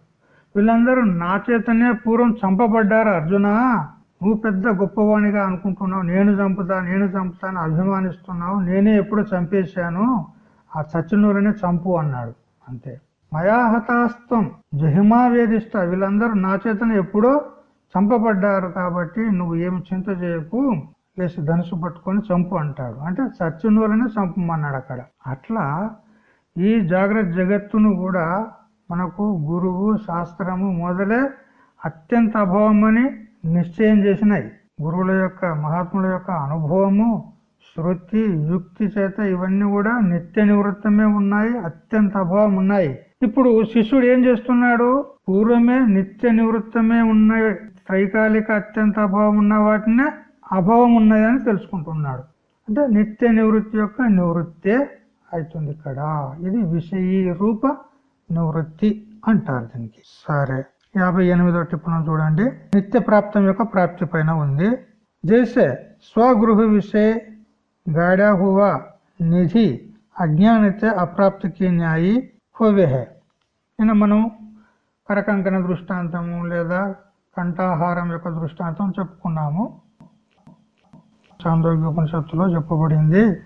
వీళ్ళందరూ నా చేతనే పూర్వం చంపబడ్డారు అర్జున? నువ్వు పెద్ద గొప్పవాణిగా అనుకుంటున్నావు. నేను చంపుతా నేను చంపుతా అని అభిమానిస్తున్నావు. నేనే ఎప్పుడో చంపేశాను. ఆ చచ్చినూరనే చంపు అన్నాడు. అంతే. మయా హతాస్తం జహిమా వేధిష్ట వీళ్ళందరూ నా చేతనే ఎప్పుడో చంపబడ్డారు కాబట్టి నువ్వు ఏమి చింత చేయకు లేచి ధనుసు పట్టుకొని చంపు అంటాడు. అంటే చచ్చిన వలనే చంపమన్నాడు అక్కడ. అట్లా ఈ జాగ్రత్త జగత్తును కూడా మనకు గురువు శాస్త్రము మొదలే అత్యంత అభావమని నిశ్చయం చేసినాయి. గురువుల యొక్క మహాత్ముల యొక్క అనుభవము శృతి యుక్తి చేత ఇవన్నీ కూడా నిత్య నివృత్తమే ఉన్నాయి అత్యంత అభావం ఉన్నాయి. ఇప్పుడు శిష్యుడు ఏం చేస్తున్నాడు? పూర్వమే నిత్య నివృత్తమే ఉన్నాయి. త్రైకాలిక అత్యంత అభావం ఉన్న వాటినే అభావం ఉన్నాయని తెలుసుకుంటున్నాడు. అంటే నిత్య నివృత్తి యొక్క నివృత్తే అవుతుంది ఇక్కడ. ఇది విషయీ రూప నివృత్తి అంటారు దీనికి. సరే యాభై ఎనిమిదో టిప్పణం చూడండి. నిత్య ప్రాప్తం యొక్క ప్రాప్తి పైన ఉంది. జైసే స్వగృహ విషయ గాడాహువ నిధి అజ్ఞానితే అప్రాప్తికి న్యాయి హోవే హే. నిన్న మనం కరకంకణ దృష్టాంతము లేదా కంఠాహారం యొక్క దృష్టాంతం చెప్పుకున్నాము. చాంద్రోగ్య ఉపనిషత్తులో చెప్పబడింది.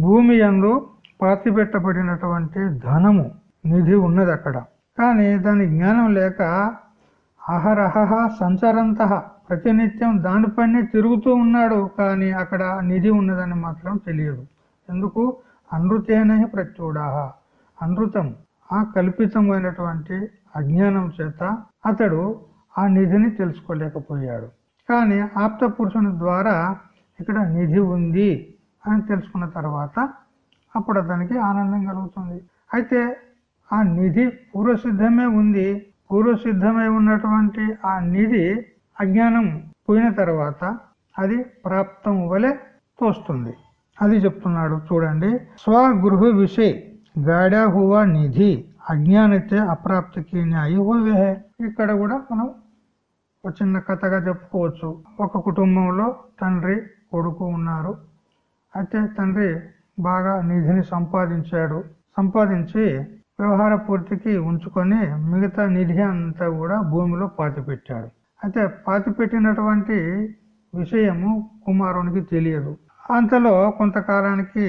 భూమి ఎందు పాతిపెట్టబడినటువంటి ధనము నిధి ఉన్నది అక్కడ. కానీ దాని జ్ఞానం లేక అహరహ సంచరంత ప్రతినిత్యం దానిపైనే తిరుగుతూ ఉన్నాడు. కానీ అక్కడ నిధి ఉన్నదని మాత్రం తెలియదు. ఎందుకు? అనృతేనే ప్రత్యూడాహ అనృతం ఆ కల్పితమైనటువంటి అజ్ఞానం చేత అతడు ఆ నిధిని తెలుసుకోలేకపోయాడు. కానీ ఆప్త పురుషుని ద్వారా ఇక్కడ నిధి ఉంది అని తెలుసుకున్న తర్వాత అప్పుడు అతనికి ఆనందం కలుగుతుంది. అయితే ఆ నిధి పూర్వసిద్ధమే ఉంది. పూర్వసిద్ధమై ఉన్నటువంటి ఆ నిధి అజ్ఞానం పోయిన తర్వాత అది ప్రాప్తం వలె తోస్తుంది. అది చెప్తున్నాడు చూడండి. స్వగృహ విషయ గాడా హువా నిధి అజ్ఞానతే అప్రాప్తికి న్యాయ హోవే ఇక్కడ కూడా మనం ఒక చిన్న కథగా చెప్పుకోవచ్చు. ఒక కుటుంబంలో తండ్రి కొడుకు ఉన్నారు. అయితే తండ్రి బాగా నిధిని సంపాదించాడు. సంపాదించి వ్యవహార పూర్తికి ఉంచుకొని మిగతా నిధి అంతా కూడా భూమిలో పాతి పెట్టాడు అయితే పాతి పెట్టినటువంటి విషయము కుమారునికి తెలియదు. అంతలో కొంతకాలానికి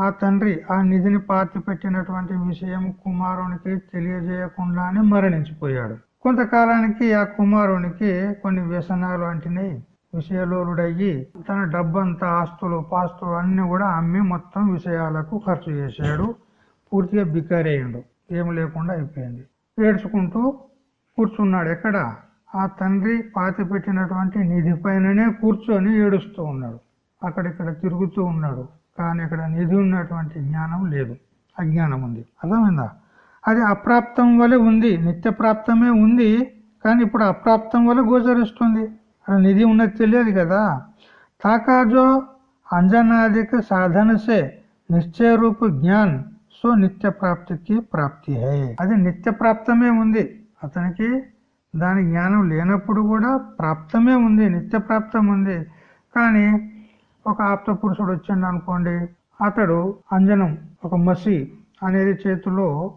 ఆ తండ్రి ఆ నిధిని పాతి పెట్టినటువంటి విషయం కుమారునికి తెలియజేయకుండానే మరణించిపోయాడు. కొంతకాలానికి ఆ కుమారునికి కొన్ని వ్యసనాలు అంటినాయి విషయలోలుడయ్యి తన డబ్బంతా ఆస్తులు పాస్తులు అన్ని కూడా అమ్మి మొత్తం విషయాలకు ఖర్చు చేశాడు. పూర్తిగా బికారేయండు అయ్యిండు ఏం లేకుండా అయిపోయింది. ఏడ్చుకుంటూ కూర్చున్నాడు. ఎక్కడ? ఆ తండ్రి పాతి పెట్టినటువంటి నిధి పైననే కూర్చొని ఏడుస్తూ ఉన్నాడు. అక్కడిక్కడ తిరుగుతూ ఉన్నాడు. కానీ ఇక్కడ నిధి ఉన్నటువంటి జ్ఞానం లేదు. అజ్ఞానం ఉంది. అర్థమైందా? అది అప్రాప్తం వలె ఉంది నిత్య ప్రాప్తమే ఉంది కానీ ఇప్పుడు అప్రాప్తం వల్ల గోచరిస్తుంది. అది నిధి ఉన్నది తెలియదు కదా. తాకాజో అంజనాదిక సాధనసే నిశ్చయ రూప జ్ఞాన్ సో నిత్య ప్రాప్తికి ప్రాప్తి హై. అది నిత్య ప్రాప్తమే ఉంది. అతనికి దాని జ్ఞానం లేనప్పుడు కూడా ప్రాప్తమే ఉంది నిత్య ప్రాప్తం ఉంది. కానీ ఒక ఆప్త పురుషుడు వచ్చిండు అనుకోండి అతడు అంజనం ఒక మసి అనేది చేతిలో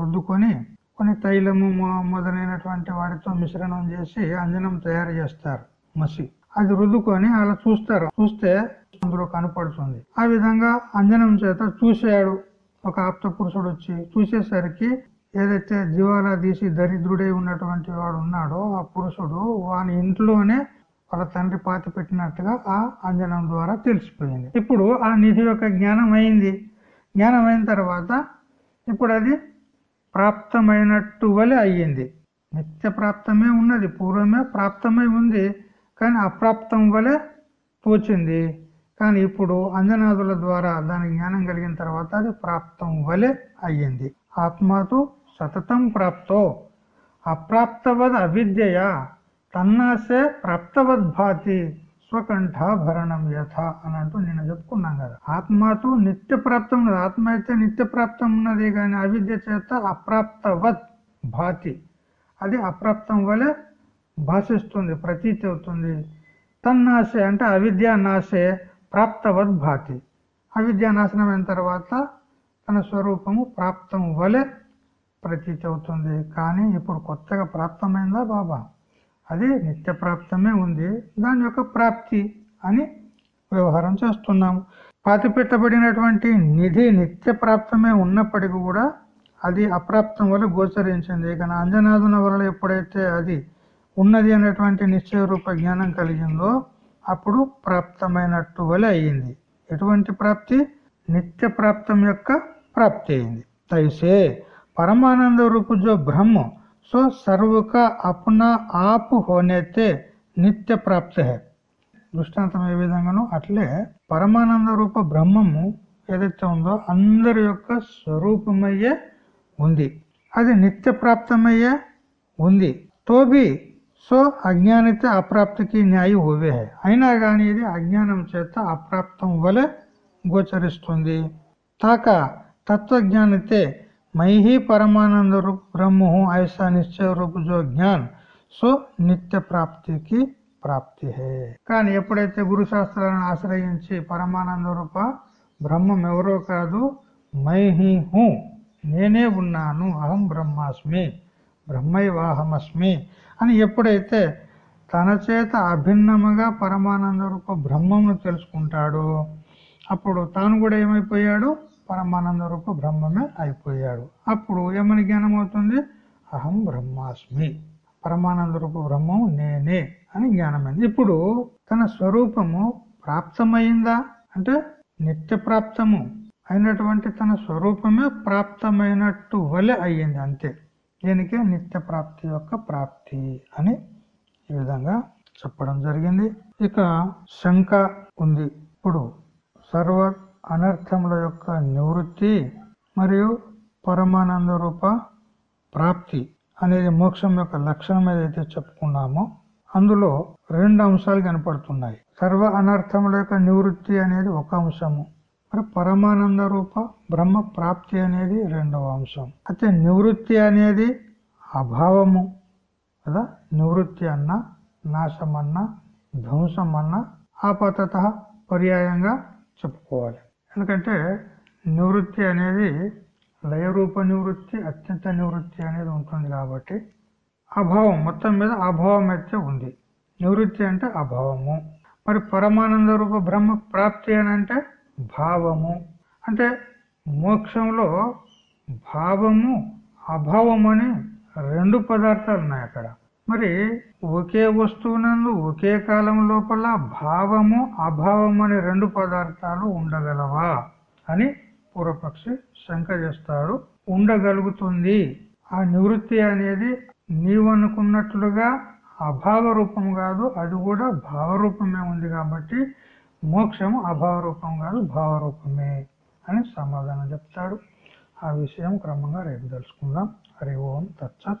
రుద్దుకొని కొన్ని తైలము మొదలైనటువంటి వాటితో మిశ్రణం చేసి అంజనం తయారు చేస్తారు మసి. అది రుద్దుకొని అలా చూస్తారు. చూస్తే అందులో కనపడుతుంది. ఆ విధంగా అంజనం చేత చూశాడు. ఒక ఆప్త పురుషుడు వచ్చి చూసేసరికి ఏదైతే జీవాలా తీసి దరిద్రుడై ఉన్నటువంటి వాడు ఉన్నాడో ఆ పురుషుడు వాని ఇంట్లోనే వాళ్ళ తండ్రి పాతి పెట్టినట్టుగా ఆ అంజనం ద్వారా తెలిసిపోయింది. ఇప్పుడు ఆ నిధి యొక్క జ్ఞానం అయింది. జ్ఞానం అయిన తర్వాత ఇప్పుడు అది ప్రాప్తమైనట్టు వలె అయ్యింది. నిత్య ప్రాప్తమే ఉన్నది పూర్వమే ప్రాప్తమై ఉంది కానీ అప్రాప్తం వలె తోచింది. కానీ ఇప్పుడు అంజనాదుల ద్వారా దాని జ్ఞానం కలిగిన తర్వాత అది ప్రాప్తం వలె అయ్యింది. ఆత్మతో సతతం ప్రాప్తో. అప్రాప్తవద్ అవిద్యయ తన్నాసే ప్రాప్తవద్ భాతి స్వకంఠాభరణం యథ అని అంటూ నేను చెప్పుకున్నాం కదా. ఆత్మతో నిత్య ప్రాప్తం ఉన్నది. ఆత్మ అయితే నిత్య ప్రాప్తం ఉన్నది కానీ అవిద్య చేత అప్రాప్తవత్ భాతి. అది అప్రాప్తం వలె భాషిస్తుంది ప్రతీతి అవుతుంది. తన్నాశే అంటే అవిద్య నాశే ప్రాప్తవద్ భాతి. అవిద్య నాశనం అయిన తర్వాత తన స్వరూపము ప్రాప్తం వలె ప్రతీతి అవుతుంది. కానీ ఇప్పుడు కొత్తగా ప్రాప్తమైందా బాబా? అది నిత్య ప్రాప్తమే ఉంది. దాని యొక్క ప్రాప్తి అని వ్యవహారం చేస్తున్నాము. పాతిపెట్టబడినటువంటి నిధి నిత్య ప్రాప్తమే ఉన్నప్పటికీ కూడా అది అప్రాప్తం వల్ల గోచరించింది. కానీ అంజనాదున వల్ల ఎప్పుడైతే అది ఉన్నది అనేటువంటి నిశ్చయ రూప జ్ఞానం కలిగిందో అప్పుడు ప్రాప్తమైనట్టు వలె అయ్యింది ఎటువంటి ప్రాప్తి? నిత్య ప్రాప్తం యొక్క ప్రాప్తి అయింది. తైసే పరమానంద రూపు జో బ్రహ్మ సో सर्व का अपना आप होने నిత్య ప్రాప్త దృష్టాంతం ఏ విధంగానో అట్లే పరమానంద రూప బ్రహ్మము ఏదైతే ఉందో అందరి యొక్క స్వరూపమయ్యే ఉంది అది నిత్య ప్రాప్తమయ్యే ఉంది తోబి సో అజ్ఞానిత అప్రాప్తికి న్యాయ హోవే అయినా కానీ ఇది అజ్ఞానం చేత అప్రాప్తం వలె గోచరిస్తుంది తాక తత్వజ్ఞానితే మైహి పరమానంద పరమానంద బ్రహ్మ ఐసా నిశ్చయ రూపు జో జ్ఞాన్ సో నిత్య ప్రాప్తికి ప్రాప్తి హే కానీ ఎప్పుడైతే గురు శాస్త్రాలను ఆశ్రయించి పరమానంద రూప బ్రహ్మం ఎవరో కాదు మై హు నేనే ఉన్నాను అహం బ్రహ్మాస్మి బ్రహ్మైవాహమస్మి అని ఎప్పుడైతే తన చేత అభిన్నముగా పరమానంద రూప బ్రహ్మమును తెలుసుకుంటాడో అప్పుడు తాను కూడా ఏమైపోయాడు పరమానంద రూప బ్రహ్మమే అయిపోయాడు. అప్పుడు ఏమని జ్ఞానం అవుతుంది అహం బ్రహ్మాస్మి. పరమానంద రూప బ్రహ్మం నేనే అని జ్ఞానమైంది. ఇప్పుడు తన స్వరూపము ప్రాప్తమైందా? అంటే నిత్య ప్రాప్తము అయినటువంటి తన స్వరూపమే ప్రాప్తమైనట్టు వలె అయ్యింది అంతే. దీనికే నిత్య ప్రాప్తి యొక్క ప్రాప్తి అని ఈ విధంగా చెప్పడం జరిగింది. ఇక శంక ఉంది. ఇప్పుడు సర్వ అనర్థముల యొక్క నివృత్తి మరియు పరమానంద రూప ప్రాప్తి అనేది మోక్షం యొక్క లక్షణం ఏదైతే చెప్పుకున్నామో అందులో రెండు అంశాలు కనపడుతున్నాయి. సర్వ అనర్థముల యొక్క నివృత్తి అనేది ఒక అంశము మరి పరమానంద రూప బ్రహ్మ ప్రాప్తి అనేది రెండవ అంశం. అయితే నివృత్తి అనేది అభావము కదా? నివృత్తి అన్న నాశమన్న ధ్వంసం అన్న ఆపతత పర్యాయంగా చెప్పుకోవాలి. ఎందుకంటే నివృత్తి అనేది లయరూప నివృత్తి అత్యంత నివృత్తి అనేది ఉంటుంది కాబట్టి అభావం మొత్తం మీద అభావం అయితే ఉంది. నివృత్తి అంటే అభావము. మరి పరమానంద రూప బ్రహ్మ ప్రాప్తి అని అంటే భావము. అంటే మోక్షంలో భావము అభావం అని రెండు పదార్థాలు ఉన్నాయి అక్కడ. మరి ఒకే వస్తువునందు ఒకే కాలం లోపల భావము అభావం అనే రెండు పదార్థాలు ఉండగలవా అని పూర్వపక్షి శంక చేస్తాడు. ఉండగలుగుతుంది. ఆ నివృత్తి అనేది నీవనుకున్నట్లుగా అభావ రూపం కాదు అది కూడా భావరూపమే ఉంది కాబట్టి మోక్షము అభావ రూపం కాదు భావరూపమే అని సమాధానం చెప్తాడు. ఆ విషయం క్రమంగా రేపు తెలుసుకుందాం. హరి ఓం తచ్చత్